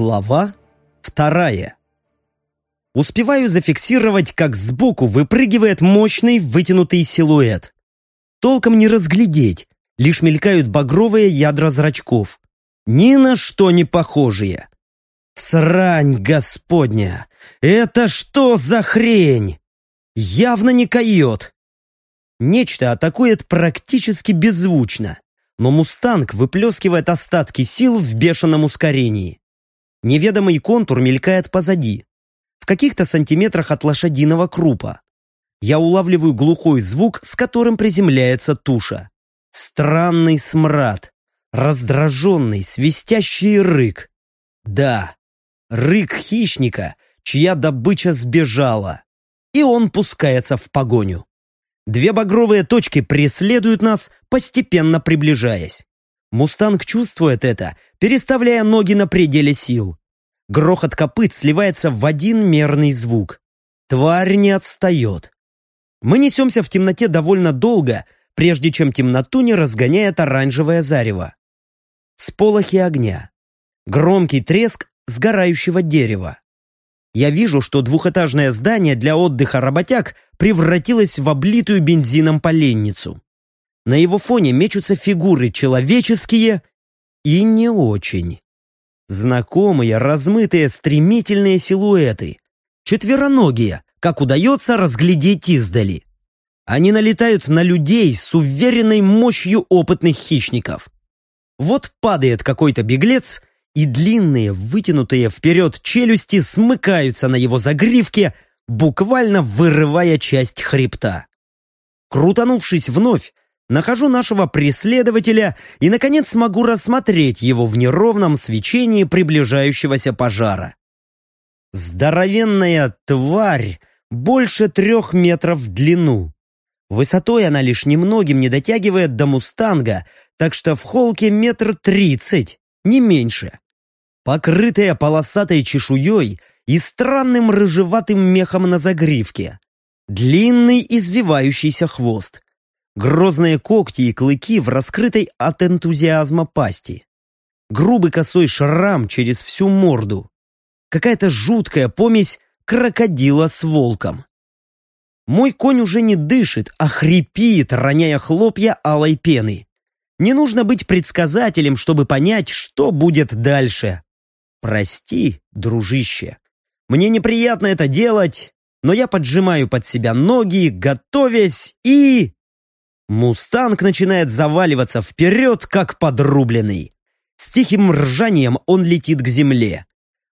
Глава вторая. Успеваю зафиксировать, как сбоку выпрыгивает мощный вытянутый силуэт. Толком не разглядеть, лишь мелькают багровые ядра зрачков. Ни на что не похожие. Срань господня! Это что за хрень? Явно не койот. Нечто атакует практически беззвучно, но «Мустанг» выплескивает остатки сил в бешеном ускорении. Неведомый контур мелькает позади, в каких-то сантиметрах от лошадиного крупа. Я улавливаю глухой звук, с которым приземляется туша. Странный смрад, раздраженный, свистящий рык. Да, рык хищника, чья добыча сбежала. И он пускается в погоню. Две багровые точки преследуют нас, постепенно приближаясь. Мустанг чувствует это, переставляя ноги на пределе сил. Грохот копыт сливается в один мерный звук. Тварь не отстает. Мы несемся в темноте довольно долго, прежде чем темноту не разгоняет оранжевое зарево. Сполохи огня. Громкий треск сгорающего дерева. Я вижу, что двухэтажное здание для отдыха работяг превратилось в облитую бензином поленницу. На его фоне мечутся фигуры человеческие и не очень. Знакомые, размытые, стремительные силуэты. Четвероногие, как удается разглядеть издали. Они налетают на людей с уверенной мощью опытных хищников. Вот падает какой-то беглец, и длинные, вытянутые вперед челюсти смыкаются на его загривке, буквально вырывая часть хребта. Крутанувшись вновь, нахожу нашего преследователя и, наконец, смогу рассмотреть его в неровном свечении приближающегося пожара. Здоровенная тварь больше трех метров в длину. Высотой она лишь немногим не дотягивает до мустанга, так что в холке метр тридцать, не меньше. Покрытая полосатой чешуей и странным рыжеватым мехом на загривке. Длинный извивающийся хвост грозные когти и клыки в раскрытой от энтузиазма пасти. Грубый косой шрам через всю морду. Какая-то жуткая помесь крокодила с волком. Мой конь уже не дышит, а хрипит, роняя хлопья алой пены. Не нужно быть предсказателем, чтобы понять, что будет дальше. Прости, дружище. Мне неприятно это делать, но я поджимаю под себя ноги, готовясь и... Мустанг начинает заваливаться вперед, как подрубленный. С тихим ржанием он летит к земле.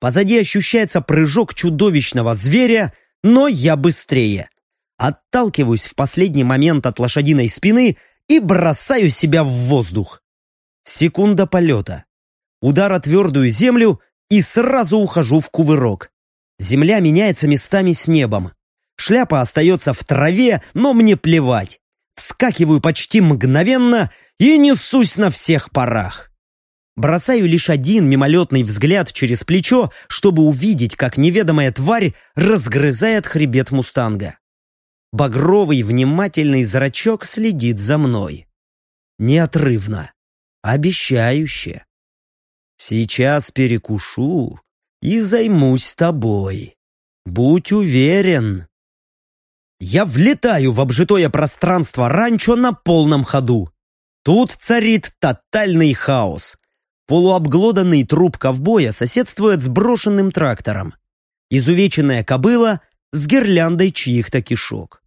Позади ощущается прыжок чудовищного зверя, но я быстрее. Отталкиваюсь в последний момент от лошадиной спины и бросаю себя в воздух. Секунда полета. Удар о твердую землю и сразу ухожу в кувырок. Земля меняется местами с небом. Шляпа остается в траве, но мне плевать вскакиваю почти мгновенно и несусь на всех парах. Бросаю лишь один мимолетный взгляд через плечо, чтобы увидеть, как неведомая тварь разгрызает хребет мустанга. Багровый внимательный зрачок следит за мной. Неотрывно, обещающе. Сейчас перекушу и займусь тобой. Будь уверен. Я влетаю в обжитое пространство ранчо на полном ходу. Тут царит тотальный хаос. Полуобглоданный труп ковбоя соседствует с брошенным трактором. Изувеченная кобыла с гирляндой чьих-то кишок.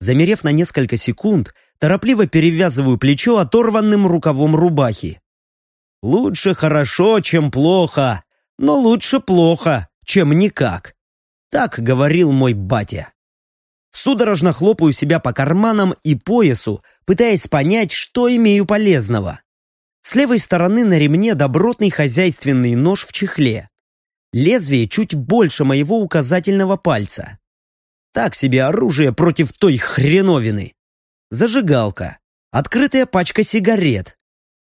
Замерев на несколько секунд, торопливо перевязываю плечо оторванным рукавом рубахи. Лучше хорошо, чем плохо, но лучше плохо, чем никак. Так говорил мой батя. Судорожно хлопаю себя по карманам и поясу, пытаясь понять, что имею полезного. С левой стороны на ремне добротный хозяйственный нож в чехле. Лезвие чуть больше моего указательного пальца. Так себе оружие против той хреновины. Зажигалка. Открытая пачка сигарет.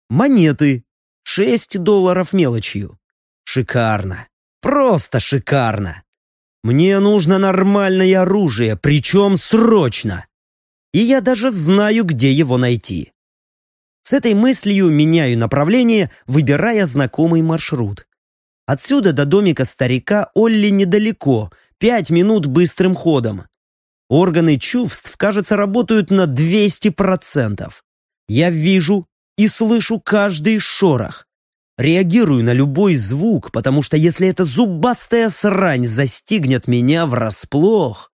Монеты. Шесть долларов мелочью. Шикарно. Просто шикарно. Мне нужно нормальное оружие, причем срочно. И я даже знаю, где его найти. С этой мыслью меняю направление, выбирая знакомый маршрут. Отсюда до домика старика Олли недалеко, пять минут быстрым ходом. Органы чувств, кажется, работают на 200%. Я вижу и слышу каждый шорох. Реагирую на любой звук, потому что если эта зубастая срань застигнет меня врасплох...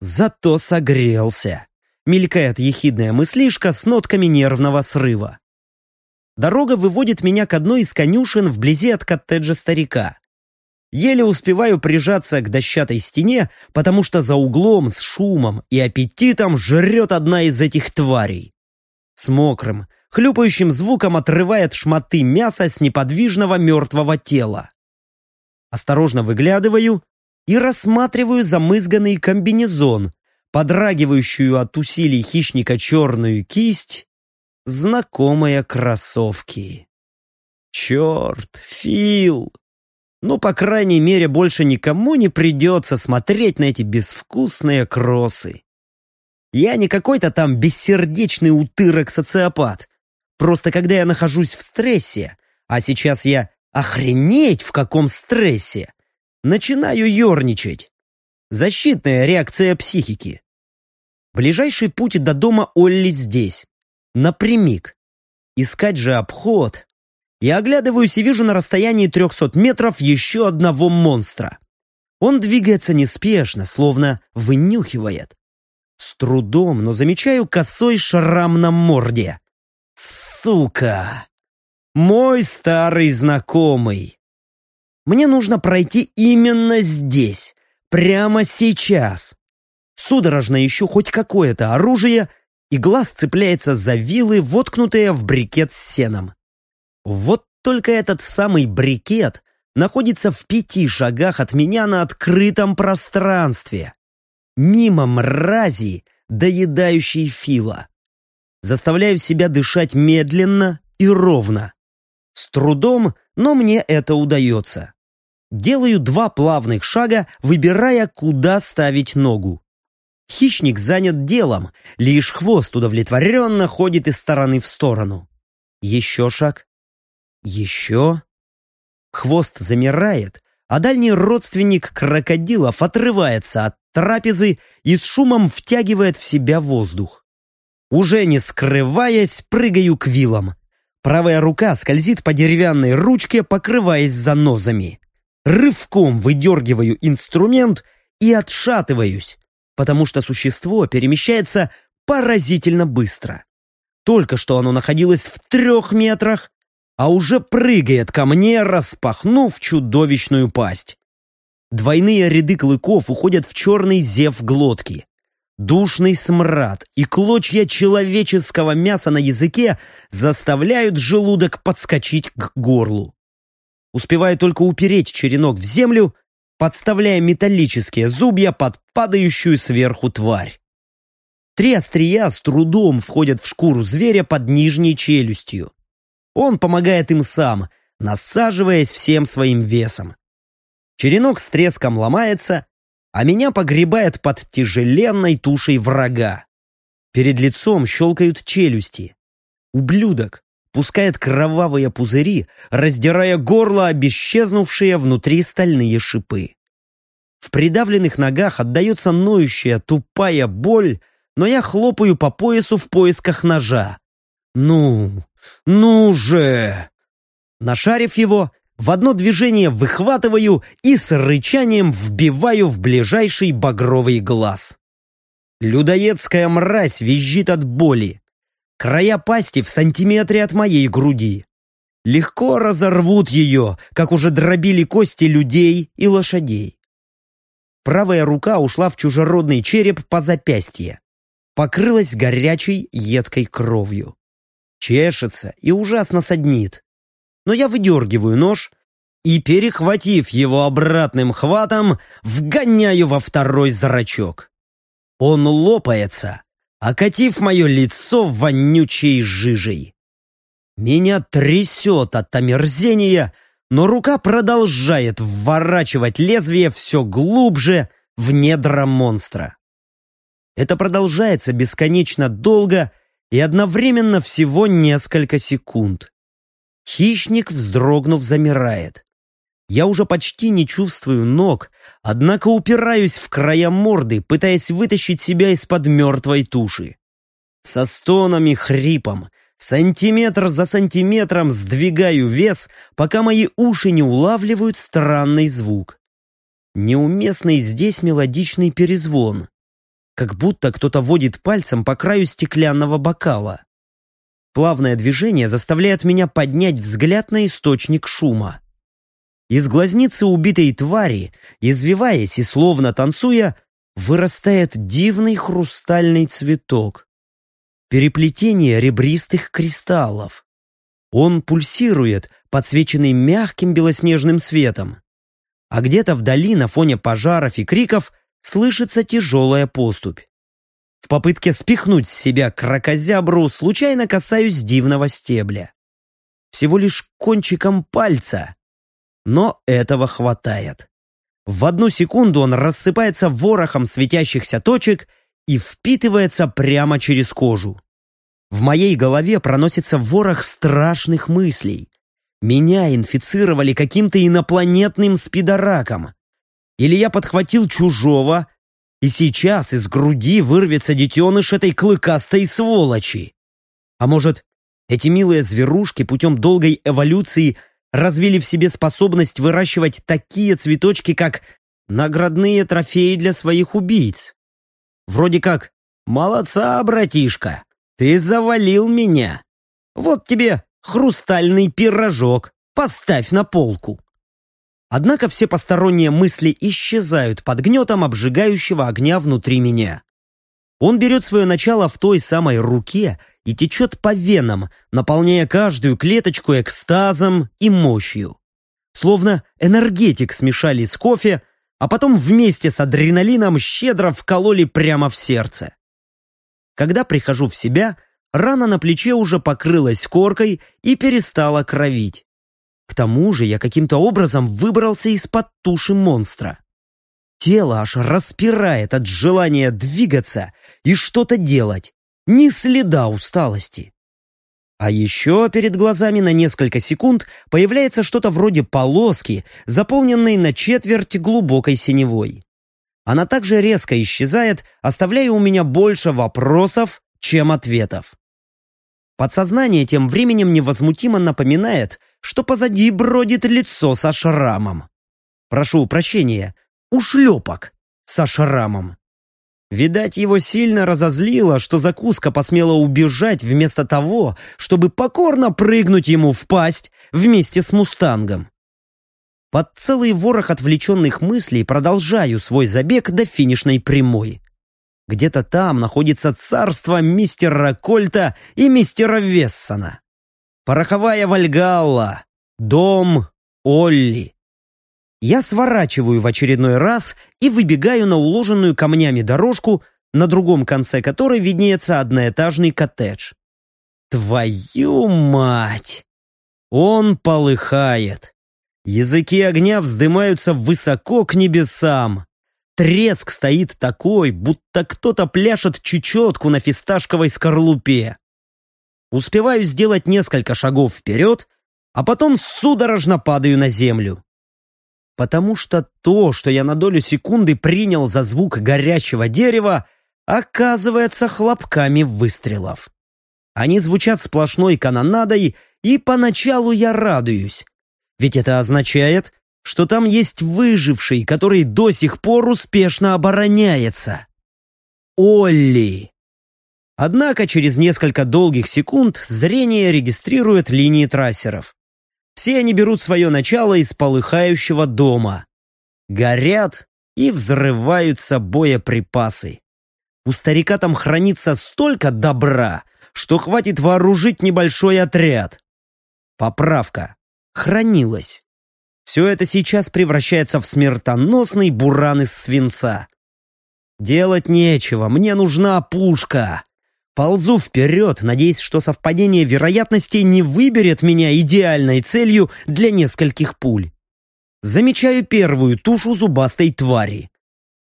Зато согрелся. Мелькает ехидная мыслишка с нотками нервного срыва. Дорога выводит меня к одной из конюшен вблизи от коттеджа старика. Еле успеваю прижаться к дощатой стене, потому что за углом с шумом и аппетитом жрет одна из этих тварей. С мокрым, хлюпающим звуком отрывает шматы мяса с неподвижного мертвого тела. Осторожно выглядываю и рассматриваю замызганный комбинезон, подрагивающую от усилий хищника черную кисть знакомые кроссовки. Черт, Фил! Ну, по крайней мере, больше никому не придется смотреть на эти безвкусные кроссы. Я не какой-то там бессердечный утырок-социопат. Просто когда я нахожусь в стрессе, а сейчас я охренеть в каком стрессе, начинаю ерничать. Защитная реакция психики. Ближайший путь до дома Олли здесь напрямик. Искать же обход. Я оглядываюсь и вижу на расстоянии 300 метров еще одного монстра. Он двигается неспешно, словно вынюхивает. С трудом, но замечаю косой шрам на морде. Сука! Мой старый знакомый. Мне нужно пройти именно здесь, прямо сейчас. Судорожно ищу хоть какое-то оружие и глаз цепляется за вилы, воткнутые в брикет с сеном. Вот только этот самый брикет находится в пяти шагах от меня на открытом пространстве. Мимо мрази, доедающей фила. Заставляю себя дышать медленно и ровно. С трудом, но мне это удается. Делаю два плавных шага, выбирая, куда ставить ногу. Хищник занят делом, лишь хвост удовлетворенно ходит из стороны в сторону. Еще шаг. Еще. Хвост замирает, а дальний родственник крокодилов отрывается от трапезы и с шумом втягивает в себя воздух. Уже не скрываясь, прыгаю к вилам. Правая рука скользит по деревянной ручке, покрываясь занозами. Рывком выдергиваю инструмент и отшатываюсь потому что существо перемещается поразительно быстро. Только что оно находилось в трех метрах, а уже прыгает ко мне, распахнув чудовищную пасть. Двойные ряды клыков уходят в черный зев глотки. Душный смрад и клочья человеческого мяса на языке заставляют желудок подскочить к горлу. Успевая только упереть черенок в землю, подставляя металлические зубья под падающую сверху тварь. Три острия с трудом входят в шкуру зверя под нижней челюстью. Он помогает им сам, насаживаясь всем своим весом. Черенок с треском ломается, а меня погребает под тяжеленной тушей врага. Перед лицом щелкают челюсти. Ублюдок пускает кровавые пузыри, раздирая горло об исчезнувшие внутри стальные шипы. В придавленных ногах отдается ноющая, тупая боль, но я хлопаю по поясу в поисках ножа. «Ну, ну же!» Нашарив его, в одно движение выхватываю и с рычанием вбиваю в ближайший багровый глаз. Людоедская мразь визжит от боли. Края пасти в сантиметре от моей груди. Легко разорвут ее, как уже дробили кости людей и лошадей. Правая рука ушла в чужеродный череп по запястье. Покрылась горячей, едкой кровью. Чешется и ужасно саднит. Но я выдергиваю нож и, перехватив его обратным хватом, вгоняю во второй зрачок. Он лопается, окатив мое лицо вонючей жижей. Меня трясет от омерзения, но рука продолжает вворачивать лезвие все глубже в недра монстра. Это продолжается бесконечно долго и одновременно всего несколько секунд. Хищник, вздрогнув, замирает. Я уже почти не чувствую ног, однако упираюсь в края морды, пытаясь вытащить себя из-под мертвой туши. Со стонами хрипом, сантиметр за сантиметром сдвигаю вес, пока мои уши не улавливают странный звук. Неуместный здесь мелодичный перезвон. Как будто кто-то водит пальцем по краю стеклянного бокала. Плавное движение заставляет меня поднять взгляд на источник шума. Из глазницы убитой твари, извиваясь и словно танцуя, вырастает дивный хрустальный цветок. Переплетение ребристых кристаллов. Он пульсирует, подсвеченный мягким белоснежным светом. А где-то вдали, на фоне пожаров и криков, слышится тяжелая поступь. В попытке спихнуть с себя крокозябру случайно касаюсь дивного стебля. Всего лишь кончиком пальца. Но этого хватает. В одну секунду он рассыпается ворохом светящихся точек и впитывается прямо через кожу. В моей голове проносится ворох страшных мыслей. Меня инфицировали каким-то инопланетным спидораком. Или я подхватил чужого, и сейчас из груди вырвется детеныш этой клыкастой сволочи. А может, эти милые зверушки путем долгой эволюции развили в себе способность выращивать такие цветочки, как наградные трофеи для своих убийц. Вроде как «Молодца, братишка, ты завалил меня. Вот тебе хрустальный пирожок, поставь на полку». Однако все посторонние мысли исчезают под гнетом обжигающего огня внутри меня. Он берет свое начало в той самой руке и течет по венам, наполняя каждую клеточку экстазом и мощью. Словно энергетик смешали с кофе, а потом вместе с адреналином щедро вкололи прямо в сердце. Когда прихожу в себя, рана на плече уже покрылась коркой и перестала кровить. К тому же я каким-то образом выбрался из-под туши монстра. Тело аж распирает от желания двигаться и что-то делать. Ни следа усталости. А еще перед глазами на несколько секунд появляется что-то вроде полоски, заполненной на четверть глубокой синевой. Она также резко исчезает, оставляя у меня больше вопросов, чем ответов. Подсознание тем временем невозмутимо напоминает, что позади бродит лицо со шрамом. Прошу прощения, ушлепок со шрамом. Видать, его сильно разозлило, что закуска посмела убежать вместо того, чтобы покорно прыгнуть ему в пасть вместе с мустангом. Под целый ворох отвлеченных мыслей продолжаю свой забег до финишной прямой. Где-то там находится царство мистера Кольта и мистера Вессона. Пороховая Вальгалла. Дом Олли. Я сворачиваю в очередной раз и выбегаю на уложенную камнями дорожку, на другом конце которой виднеется одноэтажный коттедж. Твою мать! Он полыхает. Языки огня вздымаются высоко к небесам. Треск стоит такой, будто кто-то пляшет чечетку на фисташковой скорлупе. Успеваю сделать несколько шагов вперед, а потом судорожно падаю на землю. Потому что то, что я на долю секунды принял за звук горящего дерева, оказывается хлопками выстрелов. Они звучат сплошной канонадой, и поначалу я радуюсь. Ведь это означает, что там есть выживший, который до сих пор успешно обороняется. Олли. Однако через несколько долгих секунд зрение регистрирует линии трассеров. Все они берут свое начало из полыхающего дома. Горят и взрываются боеприпасы. У старика там хранится столько добра, что хватит вооружить небольшой отряд. Поправка. Хранилось. Все это сейчас превращается в смертоносный буран из свинца. Делать нечего, мне нужна пушка. Ползу вперед, надеясь, что совпадение вероятностей не выберет меня идеальной целью для нескольких пуль. Замечаю первую тушу зубастой твари.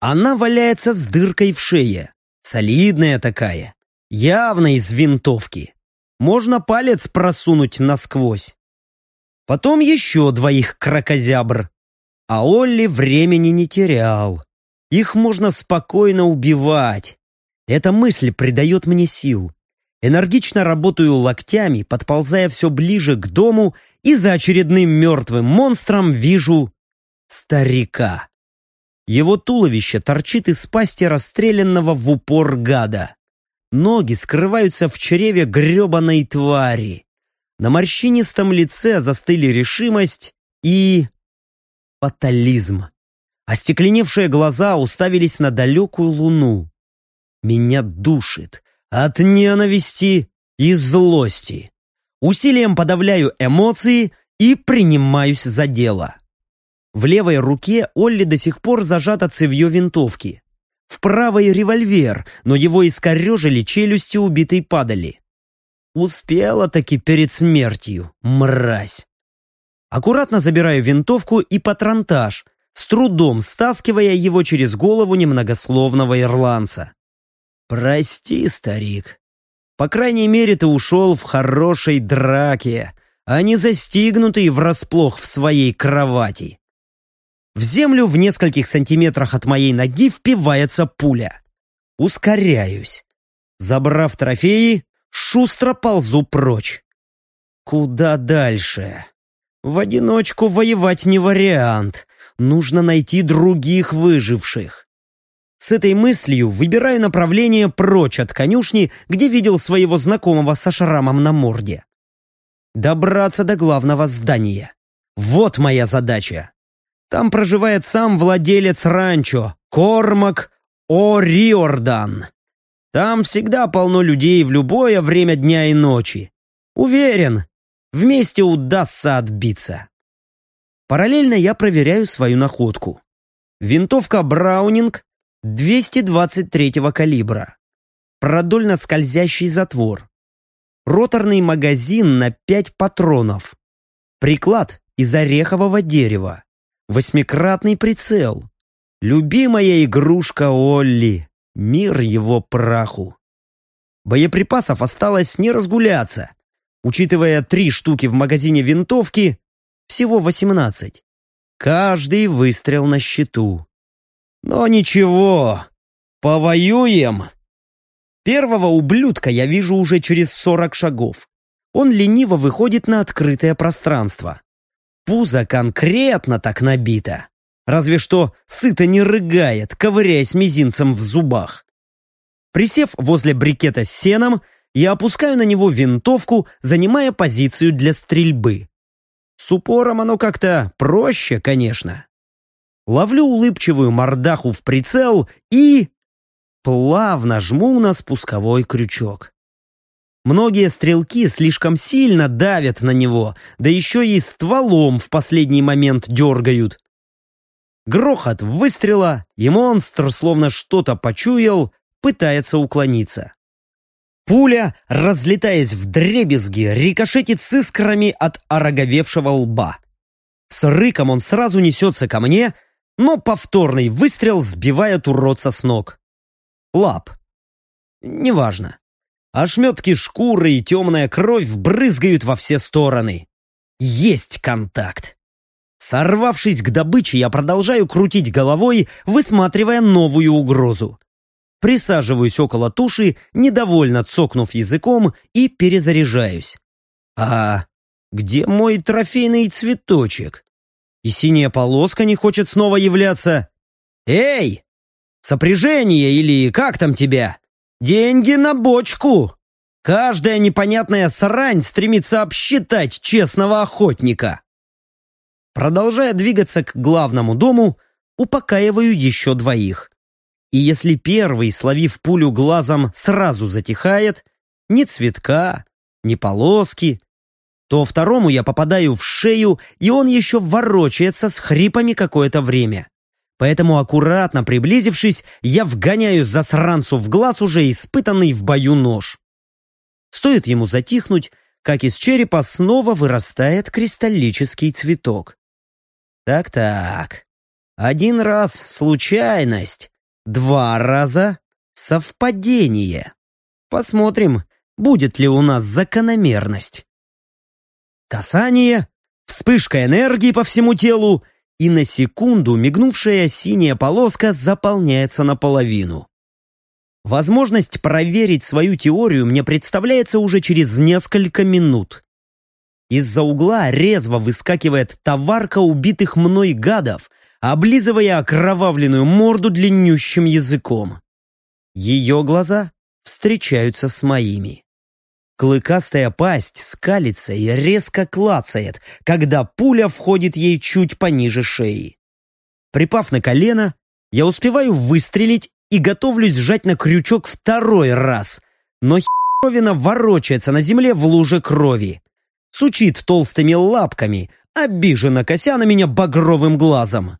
Она валяется с дыркой в шее. Солидная такая. Явно из винтовки. Можно палец просунуть насквозь. Потом еще двоих крокозябр. А Олли времени не терял. Их можно спокойно убивать. Эта мысль придает мне сил. Энергично работаю локтями, подползая все ближе к дому, и за очередным мертвым монстром вижу старика. Его туловище торчит из пасти расстрелянного в упор гада. Ноги скрываются в чреве гребаной твари. На морщинистом лице застыли решимость и... фатализм. Остекленевшие глаза уставились на далекую луну. Меня душит от ненависти и злости. Усилием подавляю эмоции и принимаюсь за дело. В левой руке Олли до сих пор зажато цевье винтовки. В правой револьвер, но его искорежили челюсти убитой падали. Успела таки перед смертью, мразь. Аккуратно забираю винтовку и патронтаж, с трудом стаскивая его через голову немногословного ирландца. «Прости, старик. По крайней мере, ты ушел в хорошей драке, а не застигнутый врасплох в своей кровати». В землю в нескольких сантиметрах от моей ноги впивается пуля. Ускоряюсь. Забрав трофеи, шустро ползу прочь. Куда дальше? В одиночку воевать не вариант. Нужно найти других выживших. С этой мыслью выбираю направление прочь от конюшни, где видел своего знакомого со шрамом на морде. Добраться до главного здания. Вот моя задача. Там проживает сам владелец ранчо, Кормак О'Риордан. Там всегда полно людей в любое время дня и ночи. Уверен, вместе удастся отбиться. Параллельно я проверяю свою находку. Винтовка Браунинг 223 калибра. Продольно скользящий затвор. Роторный магазин на 5 патронов. Приклад из орехового дерева. Восьмикратный прицел. Любимая игрушка Олли. Мир его праху. Боеприпасов осталось не разгуляться. Учитывая три штуки в магазине винтовки, всего 18. Каждый выстрел на счету. Но ничего, повоюем. Первого ублюдка я вижу уже через сорок шагов. Он лениво выходит на открытое пространство. Пузо конкретно так набито. Разве что сыто не рыгает, ковыряясь мизинцем в зубах. Присев возле брикета с сеном, я опускаю на него винтовку, занимая позицию для стрельбы. С упором оно как-то проще, конечно ловлю улыбчивую мордаху в прицел и... плавно жму на спусковой крючок. Многие стрелки слишком сильно давят на него, да еще и стволом в последний момент дергают. Грохот выстрела, и монстр, словно что-то почуял, пытается уклониться. Пуля, разлетаясь в дребезги, рикошетит с искрами от ороговевшего лба. С рыком он сразу несется ко мне, но повторный выстрел сбивает уродца с ног. Лап. Неважно. Ошметки шкуры и темная кровь брызгают во все стороны. Есть контакт. Сорвавшись к добыче, я продолжаю крутить головой, высматривая новую угрозу. Присаживаюсь около туши, недовольно цокнув языком, и перезаряжаюсь. А где мой трофейный цветочек? И синяя полоска не хочет снова являться. «Эй! Сопряжение или как там тебя? Деньги на бочку!» Каждая непонятная срань стремится обсчитать честного охотника. Продолжая двигаться к главному дому, упокаиваю еще двоих. И если первый, словив пулю глазом, сразу затихает, ни цветка, ни полоски, то второму я попадаю в шею, и он еще ворочается с хрипами какое-то время. Поэтому, аккуратно приблизившись, я вгоняю засранцу в глаз уже испытанный в бою нож. Стоит ему затихнуть, как из черепа снова вырастает кристаллический цветок. Так-так. Один раз случайность, два раза совпадение. Посмотрим, будет ли у нас закономерность. Касание, вспышка энергии по всему телу, и на секунду мигнувшая синяя полоска заполняется наполовину. Возможность проверить свою теорию мне представляется уже через несколько минут. Из-за угла резво выскакивает товарка убитых мной гадов, облизывая окровавленную морду длиннющим языком. Ее глаза встречаются с моими. Клыкастая пасть скалится и резко клацает, когда пуля входит ей чуть пониже шеи. Припав на колено, я успеваю выстрелить и готовлюсь сжать на крючок второй раз, но херовина ворочается на земле в луже крови. Сучит толстыми лапками, обиженно кося на меня багровым глазом.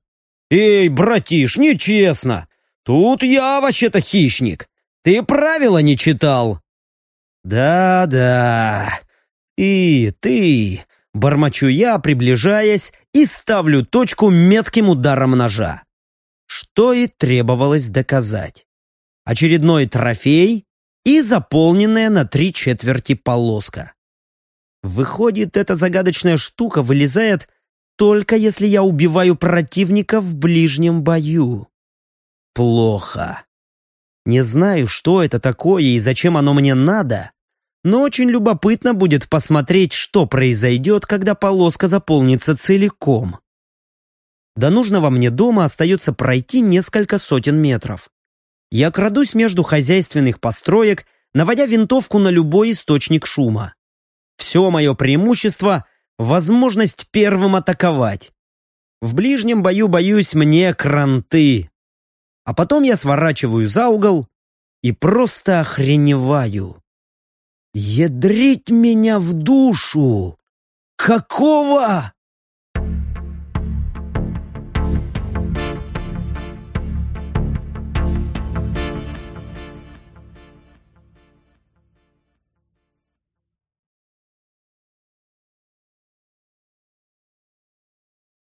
«Эй, братиш, нечестно! Тут я вообще-то хищник! Ты правила не читал!» «Да-да, и ты!» — бормочу я, приближаясь, и ставлю точку метким ударом ножа. Что и требовалось доказать. Очередной трофей и заполненная на три четверти полоска. Выходит, эта загадочная штука вылезает только если я убиваю противника в ближнем бою. Плохо. Не знаю, что это такое и зачем оно мне надо, но очень любопытно будет посмотреть, что произойдет, когда полоска заполнится целиком. До нужного мне дома остается пройти несколько сотен метров. Я крадусь между хозяйственных построек, наводя винтовку на любой источник шума. Все мое преимущество — возможность первым атаковать. В ближнем бою, боюсь, мне кранты. А потом я сворачиваю за угол и просто охреневаю. Ядрить меня в душу! Какого?